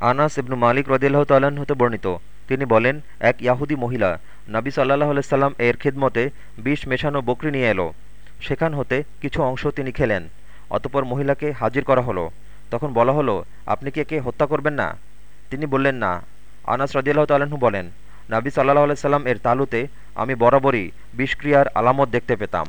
আনাস ইবনু মালিক রদিল্লাহ তাল্লাহ্ন হতে বর্ণিত। তিনি বলেন, এক ইয়াহুদি মহিলা নাবি সাল্লাহ আলাইসাল্লাম এর খিদমতে বিষ মেশানো বকরি নিয়ে এলো। সেখান হতে কিছু অংশ তিনি খেলেন। অতপর মহিলাকে হাজির করা হলো। তখন বলা হলো, আপনি কি একে হত্যা করবেন না? তিনি বললেন, না। আনাস রদিয়াল্লাহ তাল্লাহ্ন বলেন, নাবী সাল্লাহ আলাইসাল্লাম এর তালুতে আমি বরাবরই বিষক্রিয়ার আলামত দেখতে পেতাম।